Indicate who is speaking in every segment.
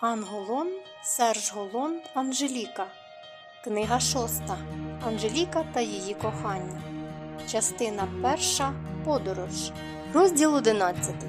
Speaker 1: Анголон, Серж Голон, Анжеліка. Книга шоста. Анжеліка та її кохання. Частина перша. Подорож. Розділ одинадцятий.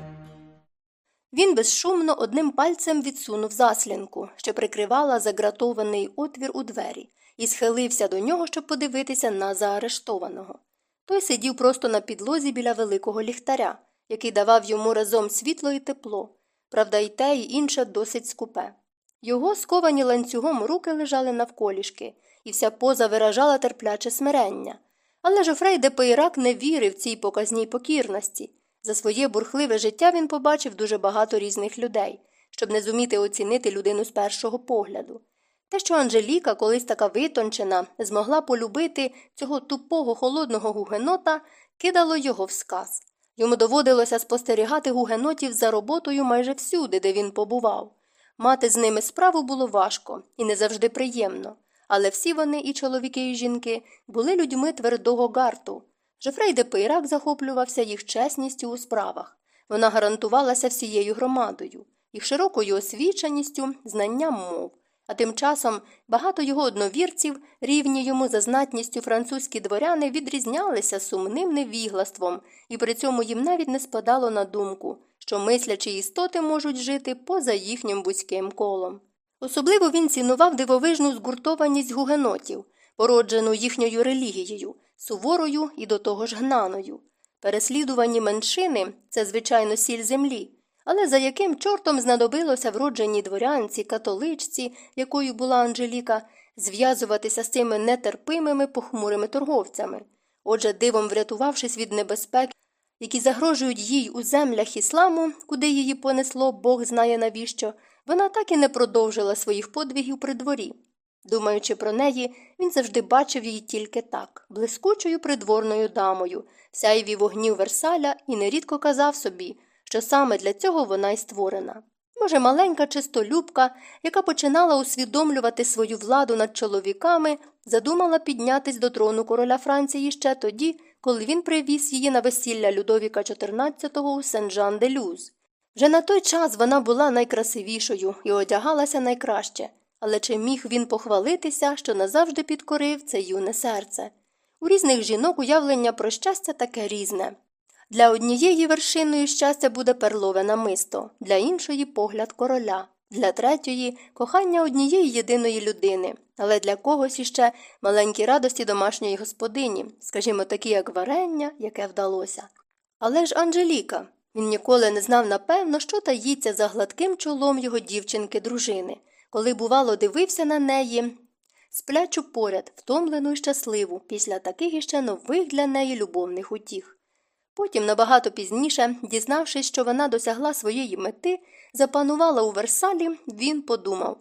Speaker 1: Він безшумно одним пальцем відсунув заслінку, що прикривала загратований отвір у двері, і схилився до нього, щоб подивитися на заарештованого. Той сидів просто на підлозі біля великого ліхтаря, який давав йому разом світло і тепло. Правда, і те, і інше досить скупе. Його сковані ланцюгом руки лежали навколішки, і вся поза виражала терпляче смирення. Але Жофрей де Пейрак не вірив цій показній покірності. За своє бурхливе життя він побачив дуже багато різних людей, щоб не зуміти оцінити людину з першого погляду. Те, що Анжеліка, колись така витончена, змогла полюбити цього тупого холодного гугенота, кидало його в сказ. Йому доводилося спостерігати гугенотів за роботою майже всюди, де він побував. Мати з ними справу було важко і не завжди приємно, але всі вони, і чоловіки, і жінки, були людьми твердого гарту. Жофрей де Пейрак захоплювався їх чесністю у справах. Вона гарантувалася всією громадою, їх широкою освіченістю, знанням мов. А тим часом багато його одновірців, рівні йому за знатністю французькі дворяни, відрізнялися сумним невіглаством, і при цьому їм навіть не спадало на думку, що мислячі істоти можуть жити поза їхнім вузьким колом. Особливо він цінував дивовижну згуртованість гугенотів, породжену їхньою релігією, суворою і до того ж гнаною. Переслідувані меншини це, звичайно, сіль землі. Але за яким чортом знадобилося вродженій дворянці, католичці, якою була Анжеліка, зв'язуватися з цими нетерпимими похмурими торговцями? Отже, дивом врятувавшись від небезпек, які загрожують їй у землях ісламу, куди її понесло, Бог знає навіщо, вона так і не продовжила своїх подвигів при дворі. Думаючи про неї, він завжди бачив її тільки так, блискучою придворною дамою, сяйві вогнів Версаля і нерідко казав собі, що саме для цього вона й створена. Може, маленька чистолюбка, яка починала усвідомлювати свою владу над чоловіками, задумала піднятись до трону короля Франції ще тоді, коли він привіз її на весілля Людовіка XIV у Сен-Жан-де-Люз. Вже на той час вона була найкрасивішою і одягалася найкраще, але чи міг він похвалитися, що назавжди підкорив це юне серце? У різних жінок уявлення про щастя таке різне. Для однієї вершиною щастя буде перлове намисто, для іншої погляд короля, для третьої кохання однієї єдиної людини, але для когось іще маленькі радості домашньої господині, скажімо, такі, як варення, яке вдалося. Але ж Анжеліка. Він ніколи не знав напевно, що таїться за гладким чолом його дівчинки дружини, коли, бувало, дивився на неї, сплячу поряд, втомлену й щасливу, після таких іще нових для неї любовних утіх. Потім, набагато пізніше, дізнавшись, що вона досягла своєї мети, запанувала у Версалі, він подумав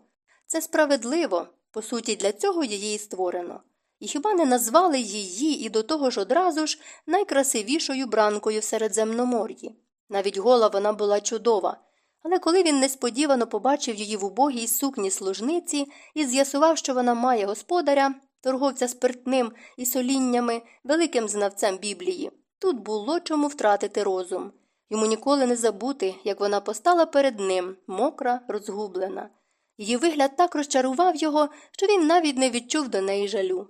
Speaker 1: це справедливо, по суті, для цього її і створено. І хіба не назвали її і до того ж одразу ж найкрасивішою бранкою в Середземномор'ї? Навіть гола вона була чудова. Але коли він несподівано побачив її в убогій сукні служниці і з'ясував, що вона має господаря, торговця спиртним і соліннями, великим знавцем Біблії, тут було чому втратити розум. Йому ніколи не забути, як вона постала перед ним, мокра, розгублена. Її вигляд так розчарував його, що він навіть не відчув до неї жалю.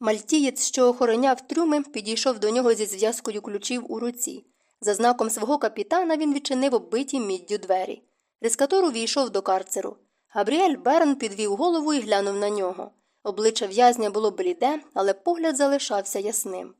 Speaker 1: Мальтієць, що охороняв трюми, підійшов до нього зі зв'язкою ключів у руці. За знаком свого капітана він відчинив оббиті міддю двері. Рескатор увійшов до карцеру. Габріель Берн підвів голову і глянув на нього. Обличчя в'язня було бліде, але погляд залишався ясним.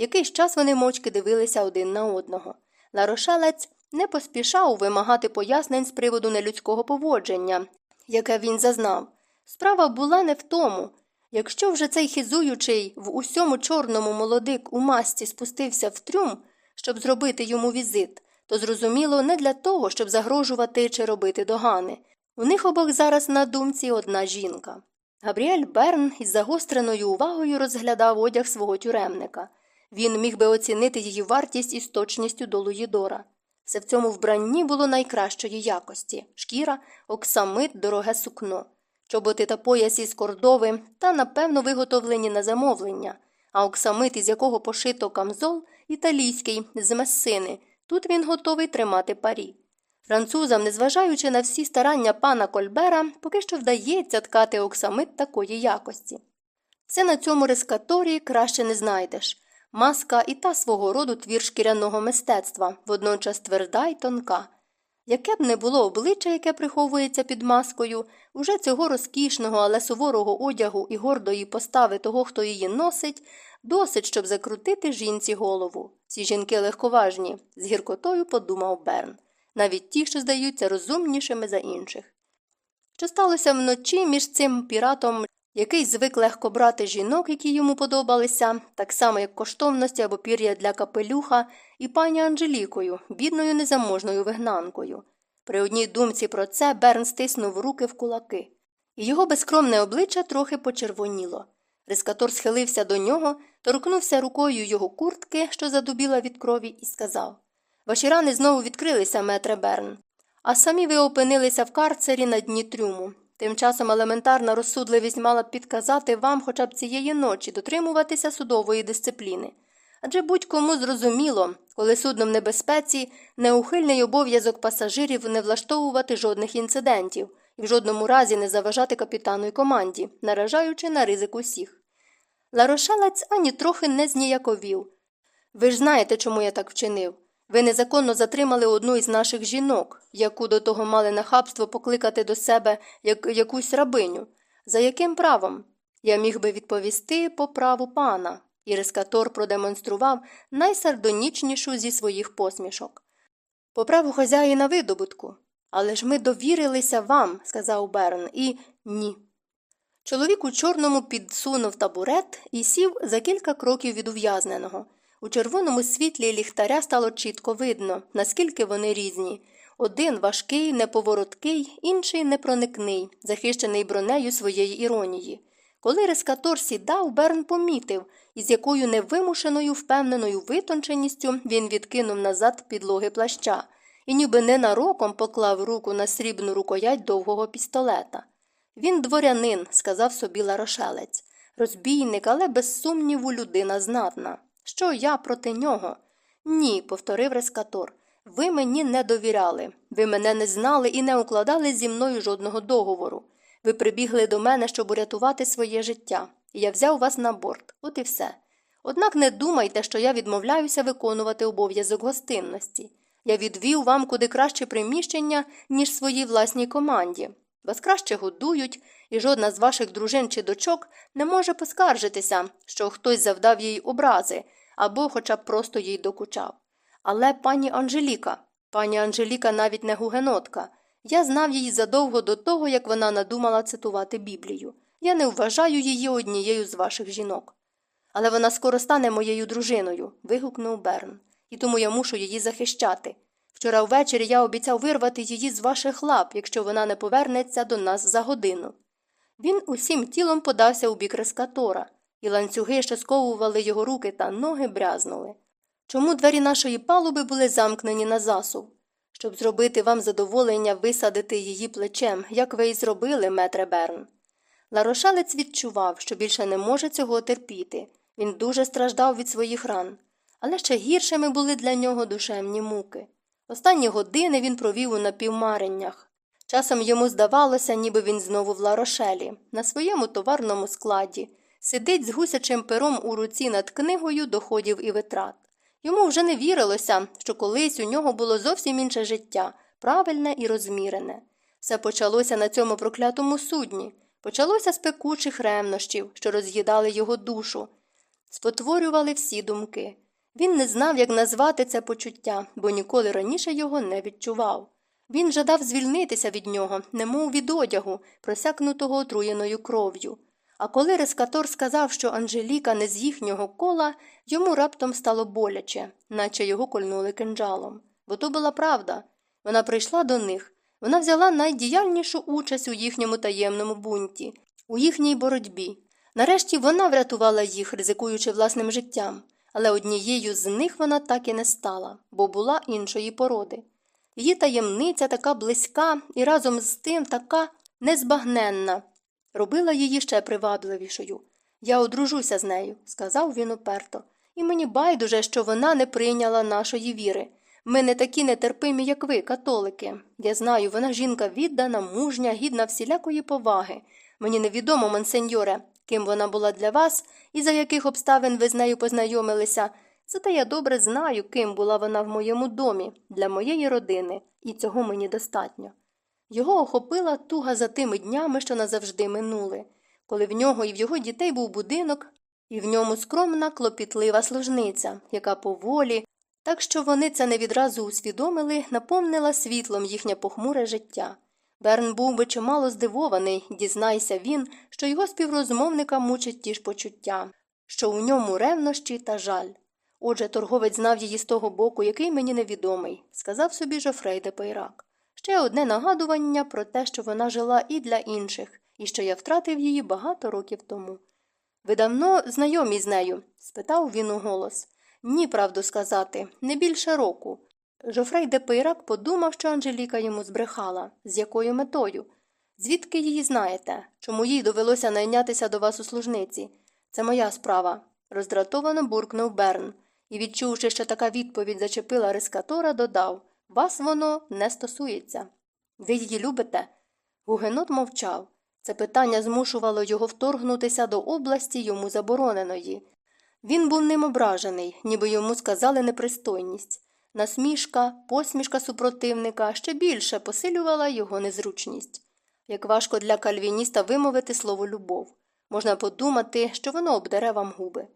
Speaker 1: Якийсь час вони мовчки дивилися один на одного. Ларошелець не поспішав вимагати пояснень з приводу нелюдського поводження, яке він зазнав. Справа була не в тому. Якщо вже цей хизуючий в усьому чорному молодик у масті спустився в трюм, щоб зробити йому візит, то зрозуміло не для того, щоб загрожувати чи робити догани. У них обох зараз на думці одна жінка. Габріель Берн із загостреною увагою розглядав одяг свого тюремника. Він міг би оцінити її вартість із точністю до Луїдора. Все в цьому вбранні було найкращої якості шкіра, оксамит, дороге сукно, чоботи та пояс із кордови та, напевно, виготовлені на замовлення, а оксамит, із якого пошито камзол, італійський, з месини. Тут він готовий тримати парі. Французам, незважаючи на всі старання пана Кольбера, поки що вдається ткати оксамит такої якості. Це на цьому рескаторії краще не знайдеш. Маска і та свого роду твір шкіряного мистецтва, водночас тверда й тонка. Яке б не було обличчя, яке приховується під маскою, уже цього розкішного, але суворого одягу і гордої постави того, хто її носить, досить, щоб закрутити жінці голову. Ці жінки легковажні, з гіркотою подумав Берн, навіть ті, що здаються розумнішими за інших. Що сталося вночі між цим піратом, який звик легко брати жінок, які йому подобалися, так само як коштовності або пір'я для капелюха, і пані Анжелікою, бідною незаможною вигнанкою. При одній думці про це Берн стиснув руки в кулаки, і його безкромне обличчя трохи почервоніло. Рескатор схилився до нього, торкнувся рукою його куртки, що задубіла від крові, і сказав Ваші рани знову відкрилися, метре Берн, а самі ви опинилися в карцері на дні трюму. Тим часом елементарна розсудливість мала б підказати вам хоча б цієї ночі дотримуватися судової дисципліни. Адже будь-кому зрозуміло, коли судно в небезпеці, неухильний обов'язок пасажирів не влаштовувати жодних інцидентів і в жодному разі не заважати капітану й команді, наражаючи на ризик усіх. Ларошелець ані трохи не зніяковів. Ви ж знаєте, чому я так вчинив. Ви незаконно затримали одну із наших жінок, яку до того мали нахабство покликати до себе як якусь рабиню. За яким правом? Я міг би відповісти по праву пана, і рескатор продемонстрував найсардонічнішу зі своїх посмішок. По праву хазяїна видобутку. Але ж ми довірилися вам, сказав Берн, і ні. Чоловік у чорному підсунув табурет і сів за кілька кроків від ув'язненого. У червоному світлі ліхтаря стало чітко видно, наскільки вони різні. Один важкий, неповороткий, інший непроникний, захищений бронею своєї іронії. Коли рескатор сідав, Берн помітив, із якою невимушеною впевненою витонченістю він відкинув назад підлоги плаща і ніби ненароком поклав руку на срібну рукоять довгого пістолета. Він дворянин, сказав собі ларошелець, розбійник, але без сумніву людина знатна. Що я проти нього? Ні, повторив рескатор. Ви мені не довіряли, ви мене не знали і не укладали зі мною жодного договору. Ви прибігли до мене, щоб урятувати своє життя, і я взяв вас на борт, от і все. Однак не думайте, що я відмовляюся виконувати обов'язок гостинності. Я відвів вам куди краще приміщення, ніж своїй власній команді. Вас краще годують, і жодна з ваших дружин чи дочок не може поскаржитися, що хтось завдав їй образи або хоча б просто їй докучав. Але пані Анжеліка, пані Анжеліка навіть не гугенотка. Я знав її задовго до того, як вона надумала цитувати Біблію. Я не вважаю її однією з ваших жінок. Але вона скоро стане моєю дружиною. вигукнув Берн, і тому я мушу її захищати. Вчора ввечері я обіцяв вирвати її з ваших лап, якщо вона не повернеться до нас за годину. Він усім тілом подався у бік рескатора, і ланцюги, що сковували його руки та ноги, брязнули. Чому двері нашої палуби були замкнені на засув? Щоб зробити вам задоволення висадити її плечем, як ви й зробили, метре Берн. Ларошалець відчував, що більше не може цього терпіти. Він дуже страждав від своїх ран, але ще гіршими були для нього душевні муки. Останні години він провів у напівмареннях. Часом йому здавалося, ніби він знову в ларошелі, на своєму товарному складі, сидить з гусячим пером у руці над книгою доходів і витрат. Йому вже не вірилося, що колись у нього було зовсім інше життя, правильне і розмірене. Все почалося на цьому проклятому судні, почалося з пекучих ревнощів, що роз'їдали його душу, спотворювали всі думки. Він не знав, як назвати це почуття, бо ніколи раніше його не відчував. Він жадав звільнитися від нього, немов від одягу, просякнутого отруєною кров'ю. А коли рескатор сказав, що Анжеліка не з їхнього кола, йому раптом стало боляче, наче його кольнули кинджалом. Бо то була правда. Вона прийшла до них, вона взяла найдіяльнішу участь у їхньому таємному бунті, у їхній боротьбі. Нарешті вона врятувала їх, ризикуючи власним життям, але однією з них вона так і не стала, бо була іншої породи. Її таємниця така близька і разом з тим така незбагненна, робила її ще привабливішою. Я одружуся з нею, сказав він уперто, і мені байдуже, що вона не прийняла нашої віри. Ми не такі нетерпимі, як ви, католики. Я знаю, вона жінка віддана, мужня, гідна всілякої поваги. Мені невідомо, монсеньоре, ким вона була для вас і за яких обставин ви з нею познайомилися. Зате я добре знаю, ким була вона в моєму домі, для моєї родини, і цього мені достатньо. Його охопила туга за тими днями, що назавжди минули, коли в нього і в його дітей був будинок, і в ньому скромна, клопітлива служниця, яка поволі, так що вони це не відразу усвідомили, наповнила світлом їхнє похмуре життя. Берн був би чимало здивований, дізнайся він, що його співрозмовника мучать ті ж почуття, що у ньому ревнощі та жаль. Отже, торговець знав її з того боку, який мені невідомий, сказав собі Жофрей де Пейрак. Ще одне нагадування про те, що вона жила і для інших, і що я втратив її багато років тому. Ви давно знайомі з нею? спитав він у голос. Ні, правду сказати, не більше року. Жофрей де Пейрак подумав, що Анжеліка йому збрехала. З якою метою? Звідки її знаєте? Чому їй довелося найнятися до вас у служниці? Це моя справа, роздратовано буркнув Берн і, відчувши, що така відповідь зачепила рискатора, додав Вас воно не стосується. Ви її любите? Гугенот мовчав. Це питання змушувало його вторгнутися до області йому забороненої. Він був ним ображений, ніби йому сказали непристойність. Насмішка, посмішка супротивника ще більше посилювала його незручність. Як важко для кальвініста вимовити слово любов. Можна подумати, що воно обдере вам губи.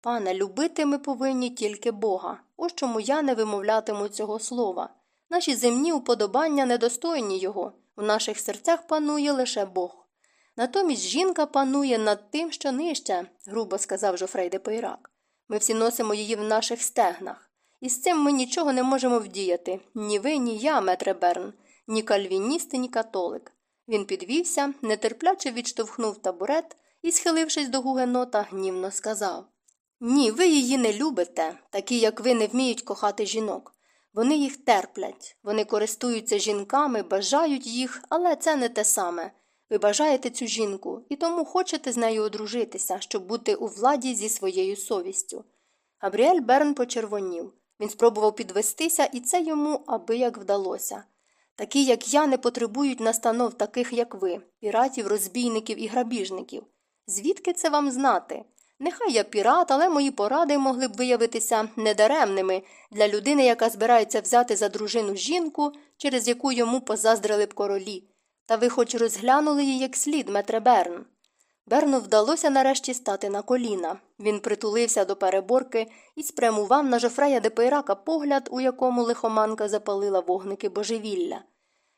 Speaker 1: Пане, любити ми повинні тільки Бога. Ось чому я не вимовлятиму цього слова. Наші земні уподобання недостойні його, в наших серцях панує лише Бог. Натомість жінка панує над тим, що нижче, грубо сказав Жофрей де Пейрак. Ми всі носимо її в наших стегнах. І з цим ми нічого не можемо вдіяти ні ви, ні я, метре Берн, ні кальвініст, ні католик. Він підвівся, нетерпляче відштовхнув табурет і, схилившись до гугенота, гнівно сказав Ні, ви її не любите, такі, як ви, не вміють кохати жінок. Вони їх терплять, вони користуються жінками, бажають їх, але це не те саме. Ви бажаєте цю жінку і тому хочете з нею одружитися, щоб бути у владі зі своєю совістю. Габріель Берн почервонів. Він спробував підвестися, і це йому аби як вдалося. Такі, як я, не потребують настанов таких, як ви, піратів, розбійників і грабіжників. Звідки це вам знати? Нехай я пірат, але мої поради могли б виявитися недаремними для людини, яка збирається взяти за дружину жінку, через яку йому позаздрили б королі. Та ви хоч розглянули її як слід, метре Берн. Берну вдалося нарешті стати на коліна. Він притулився до переборки і спрямував на жофрея де Пейрака погляд, у якому лихоманка запалила вогники божевілля.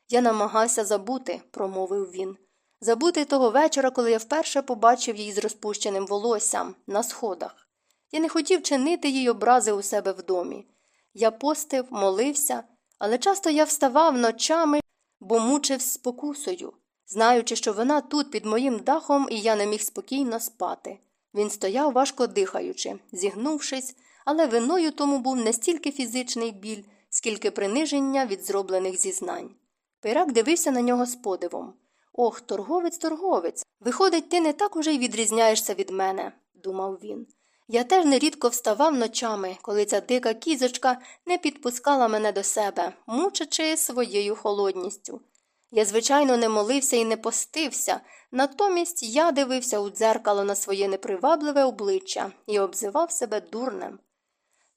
Speaker 1: Я намагався забути, промовив він. Забути того вечора, коли я вперше побачив її з розпущеним волоссям на сходах. Я не хотів чинити їй образи у себе в домі. Я постив, молився, але часто я вставав ночами, бо мучив спокусою знаючи, що вона тут під моїм дахом, і я не міг спокійно спати. Він стояв, важко дихаючи, зігнувшись, але виною тому був не стільки фізичний біль, скільки приниження від зроблених зізнань. Пирак дивився на нього з подивом. Ох, торговець, торговець. Виходить, ти не так уже й відрізняєшся від мене, думав він. Я теж нерідко вставав ночами, коли ця дика кізочка не підпускала мене до себе, мучачи своєю холодністю. Я, звичайно, не молився і не постився, натомість я дивився у дзеркало на своє непривабливе обличчя і обзивав себе дурнем.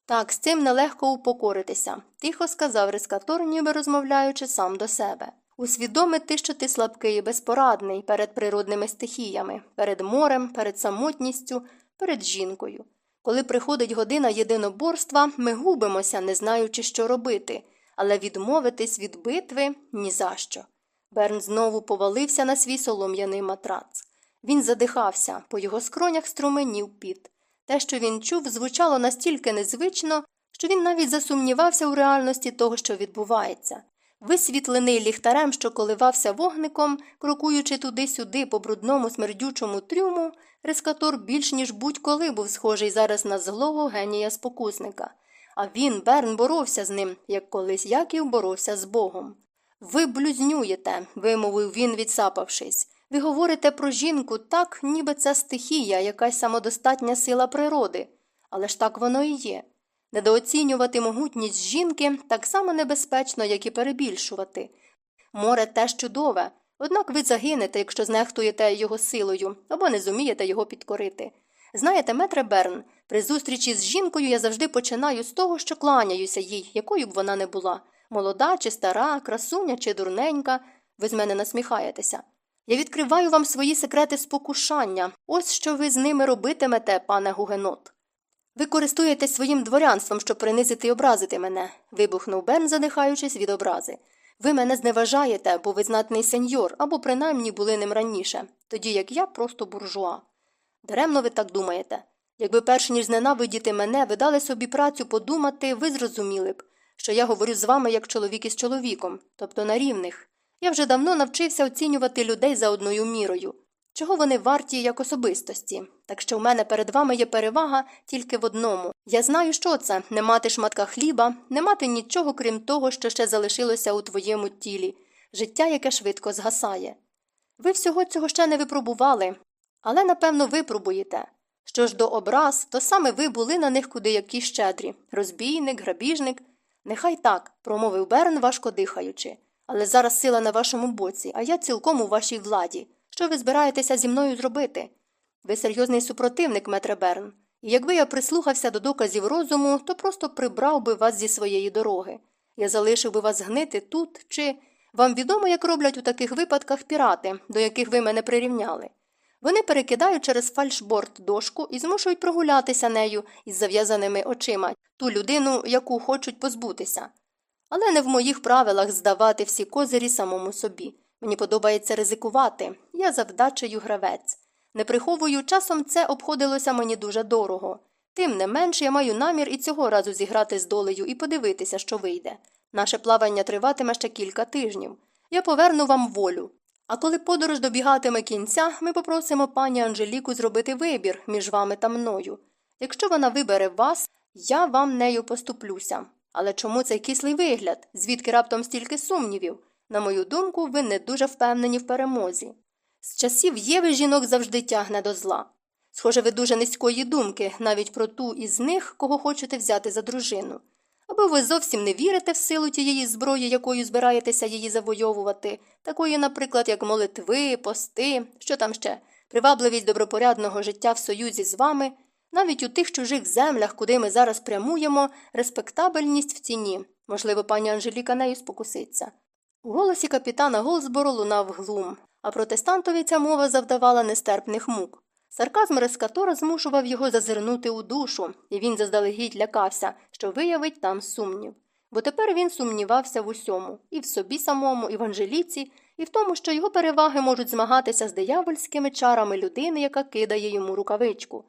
Speaker 1: Так, з цим нелегко упокоритися, тихо сказав рискатор, ніби розмовляючи сам до себе. Усвідомити, що ти слабкий і безпорадний перед природними стихіями, перед морем, перед самотністю, перед жінкою. Коли приходить година єдиноборства, ми губимося, не знаючи, що робити, але відмовитись від битви ні за що. Берн знову повалився на свій солом'яний матрац. Він задихався, по його скронях струменів піт. Те, що він чув, звучало настільки незвично, що він навіть засумнівався у реальності того, що відбувається. Висвітлений ліхтарем, що коливався вогником, крокуючи туди-сюди по брудному смердючому трюму, рескатор більш ніж будь-коли був схожий зараз на злого генія спокусника. А він, Берн, боровся з ним, як колись Яків боровся з Богом. Ви блюзнюєте, вимовив він, відсапавшись. Ви говорите про жінку так, ніби це стихія, якась самодостатня сила природи. Але ж так воно і є. Недооцінювати могутність жінки так само небезпечно, як і перебільшувати. Море теж чудове, однак ви загинете, якщо знехтуєте його силою або не зумієте його підкорити. Знаєте, метре Берн, при зустрічі з жінкою я завжди починаю з того, що кланяюся їй, якою б вона не була молода чи стара, красуня чи дурненька. Ви з мене насміхаєтеся. Я відкриваю вам свої секрети спокушання. Ось що ви з ними робитимете, пане Гугенот. Ви користуєтесь своїм дворянством, щоб принизити і образити мене, вибухнув Берн, задихаючись від образи. Ви мене зневажаєте, бо ви знатний сеньор, або принаймні були ним раніше, тоді як я просто буржуа. Даремно ви так думаєте. Якби перш ніж зненавидіти мене, ви дали собі працю подумати, ви зрозуміли б, що я говорю з вами як чоловік із чоловіком, тобто на рівних. Я вже давно навчився оцінювати людей за одною мірою, чого вони варті як особистості, так що в мене перед вами є перевага тільки в одному. Я знаю, що це не мати шматка хліба, не мати нічого, крім того, що ще залишилося у твоєму тілі, життя, яке швидко згасає. Ви всього цього ще не випробували, але, напевно, випробуєте. Що ж до образ, то саме ви були на них куди які щедрі розбійник, грабіжник. Нехай так, промовив Берн, важко дихаючи. Але зараз сила на вашому боці, а я цілком у вашій владі. Що ви збираєтеся зі мною зробити? Ви серйозний супротивник, метре Берн, і якби я прислухався до доказів розуму, то просто прибрав би вас зі своєї дороги. Я залишив би вас гнити тут, чи вам відомо, як роблять у таких випадках пірати, до яких ви мене прирівняли. Вони перекидають через фальшборд дошку і змушують прогулятися нею із зав'язаними очима ту людину, яку хочуть позбутися. Але не в моїх правилах здавати всі козирі самому собі. Мені подобається ризикувати, я за вдачею гравець. Не приховую, часом це обходилося мені дуже дорого. Тим не менш я маю намір і цього разу зіграти з долею і подивитися, що вийде. Наше плавання триватиме ще кілька тижнів. Я поверну вам волю. А коли подорож добігатиме кінця, ми попросимо пані Анжеліку зробити вибір між вами та мною. Якщо вона вибере вас, я вам нею поступлюся. Але чому цей кислий вигляд? Звідки раптом стільки сумнівів? На мою думку, ви не дуже впевнені в перемозі. З часів Єви жінок завжди тягне до зла. Схоже, ви дуже низької думки, навіть про ту із них, кого хочете взяти за дружину. Або ви зовсім не вірите в силу тієї зброї, якою збираєтеся її завойовувати, такої, наприклад, як молитви, пости, що там ще, привабливість добропорядного життя в союзі з вами, навіть у тих чужих землях, куди ми зараз прямуємо, респектабельність в ціні. Можливо, пані Анжеліка нею спокуситься. У голосі капітана Голсбору лунав глум, а протестантові ця мова завдавала нестерпних мук. Сарказм Рескатора змушував його зазирнути у душу, і він заздалегідь лякався, що виявить там сумнів. Бо тепер він сумнівався в усьому і в собі самому, і в Анжеліці, і в тому, що його переваги можуть змагатися з диявольськими чарами людини, яка кидає йому рукавичку.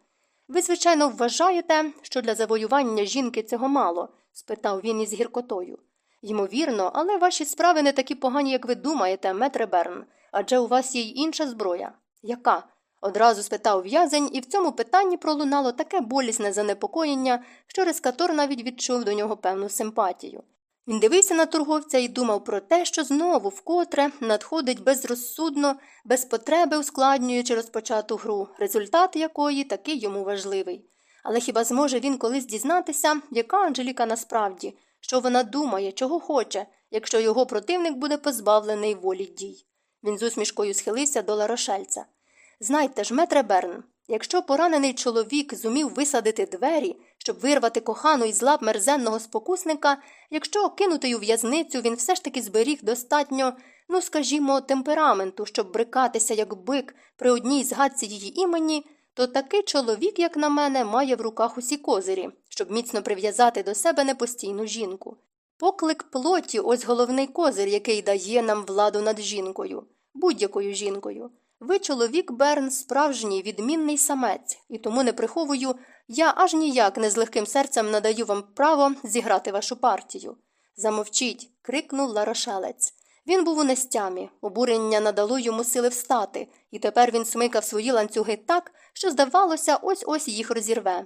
Speaker 1: Ви, звичайно, вважаєте, що для завоювання жінки цього мало? спитав він із гіркотою. Ймовірно, але ваші справи не такі погані, як ви думаєте, метре Берн, адже у вас є й інша зброя. Яка? Одразу спитав в'язень, і в цьому питанні пролунало таке болісне занепокоєння, що Рескатор навіть відчув до нього певну симпатію. Він дивився на торговця і думав про те, що знову вкотре надходить безрозсудно, без потреби ускладнюючи розпочату гру, результат якої такий йому важливий. Але хіба зможе він колись дізнатися, яка Анжеліка насправді, що вона думає, чого хоче, якщо його противник буде позбавлений волі дій? Він з усмішкою схилився до ларошельця. Знайте ж, метре Берн, якщо поранений чоловік зумів висадити двері, щоб вирвати кохану із лап мерзенного спокусника, якщо кинутий у в'язницю він все ж таки зберіг достатньо, ну скажімо, темпераменту, щоб брикатися, як бик при одній згадці її імені, то такий чоловік, як на мене, має в руках усі козирі, щоб міцно прив'язати до себе непостійну жінку. Поклик плоті ось головний козир, який дає нам владу над жінкою, будь-якою жінкою. Ви, чоловік Берн, справжній відмінний самець, і тому не приховую, я аж ніяк не з легким серцем надаю вам право зіграти вашу партію. Замовчіть. крикнув Ларошелець. Він був у нестямі, обурення надало йому сили встати, і тепер він смикав свої ланцюги так, що, здавалося, ось ось їх розірве.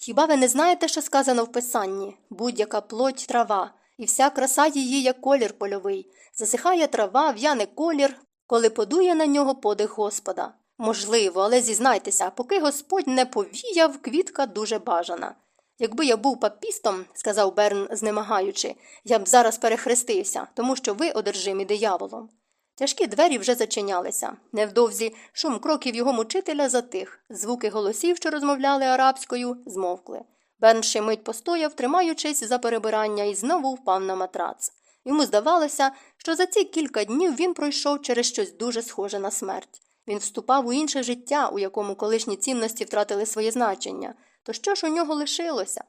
Speaker 1: Хіба ви не знаєте, що сказано в писанні будь-яка плоть трава, і вся краса її, як колір польовий, засихає трава, в'яне колір, коли подує на нього подих Господа. Можливо, але зізнайтеся, поки Господь не повіяв, квітка дуже бажана. Якби я був папістом, сказав Берн, знемагаючи, я б зараз перехрестився, тому що ви одержимі дияволом. Тяжкі двері вже зачинялися. Невдовзі шум кроків його мучителя затих. Звуки голосів, що розмовляли арабською, змовкли. Берн ще мить постояв, тримаючись за перебирання, і знову впав на матрац. Йому здавалося, що за ці кілька днів він пройшов через щось дуже схоже на смерть. Він вступав у інше життя, у якому колишні цінності втратили своє значення. То що ж у нього лишилося?